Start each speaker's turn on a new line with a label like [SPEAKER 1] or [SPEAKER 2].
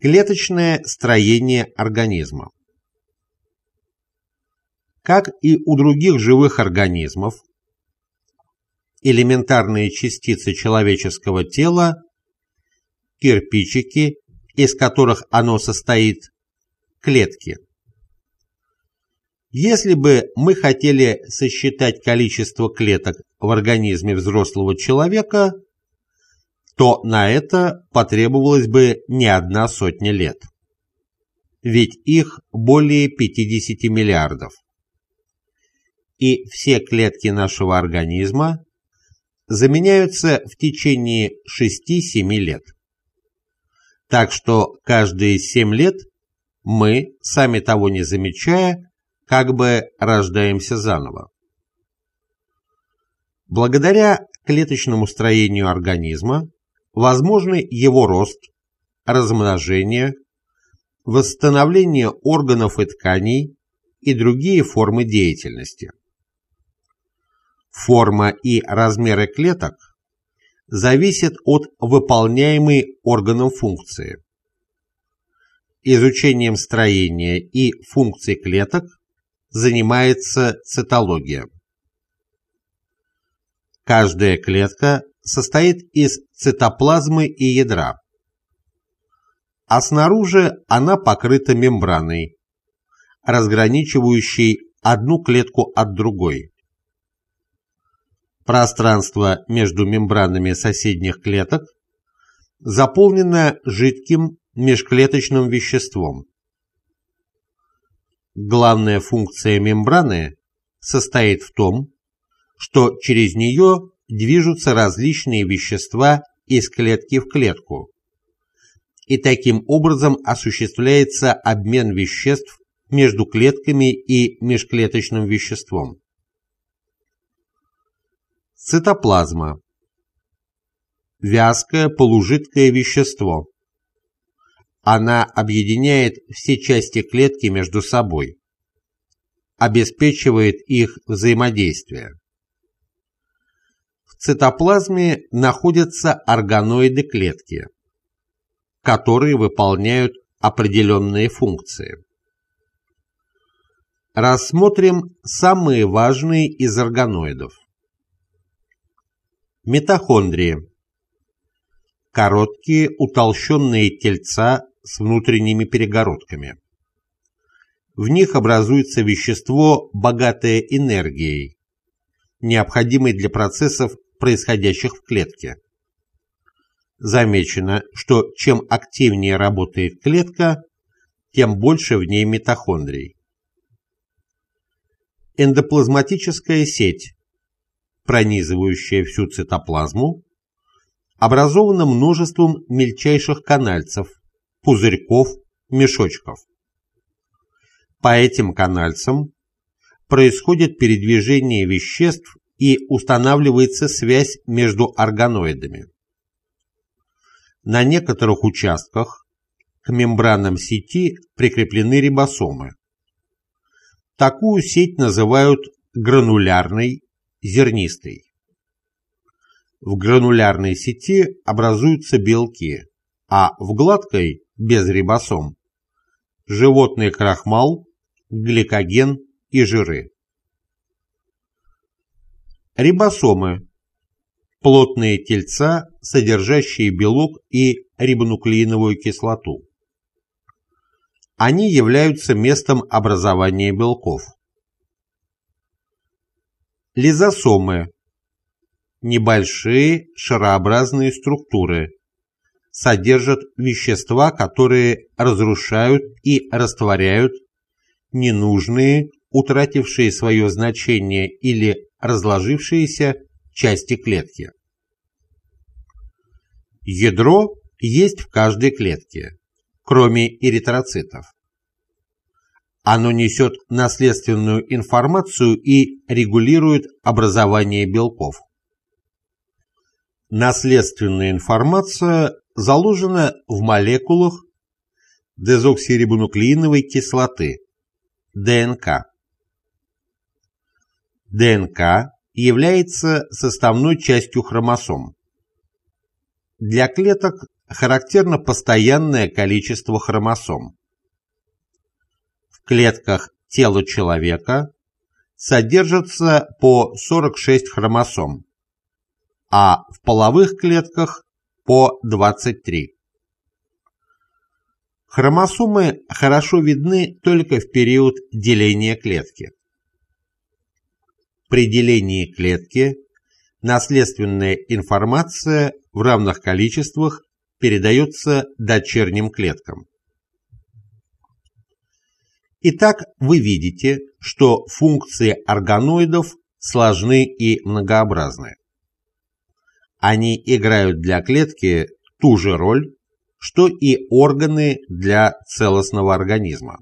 [SPEAKER 1] Клеточное строение организма. Как и у других живых организмов, элементарные частицы человеческого тела, кирпичики, из которых оно состоит, клетки. Если бы мы хотели сосчитать количество клеток в организме взрослого человека, то на это потребовалось бы не одна сотня лет. Ведь их более 50 миллиардов. И все клетки нашего организма заменяются в течение 6-7 лет. Так что каждые 7 лет мы, сами того не замечая, как бы рождаемся заново. Благодаря клеточному строению организма возможны его рост, размножение, восстановление органов и тканей и другие формы деятельности. Форма и размеры клеток зависят от выполняемой органом функции. Изучением строения и функций клеток занимается цитология. Каждая клетка состоит из цитоплазмы и ядра, а снаружи она покрыта мембраной, разграничивающей одну клетку от другой. Пространство между мембранами соседних клеток заполнено жидким межклеточным веществом. Главная функция мембраны состоит в том, что через нее движутся различные вещества из клетки в клетку, и таким образом осуществляется обмен веществ между клетками и межклеточным веществом. Цитоплазма. Вязкое полужидкое вещество. Она объединяет все части клетки между собой, обеспечивает их взаимодействие цитоплазме находятся органоиды клетки, которые выполняют определенные функции. Рассмотрим самые важные из органоидов. Митохондрии. Короткие утолщенные тельца с внутренними перегородками. В них образуется вещество, богатое энергией, необходимой для процессов происходящих в клетке. Замечено, что чем активнее работает клетка, тем больше в ней митохондрий. Эндоплазматическая сеть, пронизывающая всю цитоплазму, образована множеством мельчайших канальцев, пузырьков, мешочков. По этим канальцам происходит передвижение веществ и устанавливается связь между органоидами. На некоторых участках к мембранам сети прикреплены рибосомы. Такую сеть называют гранулярной, зернистой. В гранулярной сети образуются белки, а в гладкой, без рибосом, животный крахмал, гликоген и жиры. Рибосомы – плотные тельца, содержащие белок и рибонуклеиновую кислоту. Они являются местом образования белков. Лизосомы – небольшие шарообразные структуры, содержат вещества, которые разрушают и растворяют ненужные, утратившие свое значение или разложившиеся части клетки. Ядро есть в каждой клетке, кроме эритроцитов. Оно несет наследственную информацию и регулирует образование белков. Наследственная информация заложена в молекулах дезоксирибонуклеиновой кислоты, ДНК. ДНК является составной частью хромосом. Для клеток характерно постоянное количество хромосом. В клетках тела человека содержится по 46 хромосом, а в половых клетках по 23. Хромосомы хорошо видны только в период деления клетки. При делении клетки наследственная информация в равных количествах передается дочерним клеткам. Итак, вы видите, что функции органоидов сложны и многообразны. Они играют для клетки ту же роль, что и органы для целостного организма.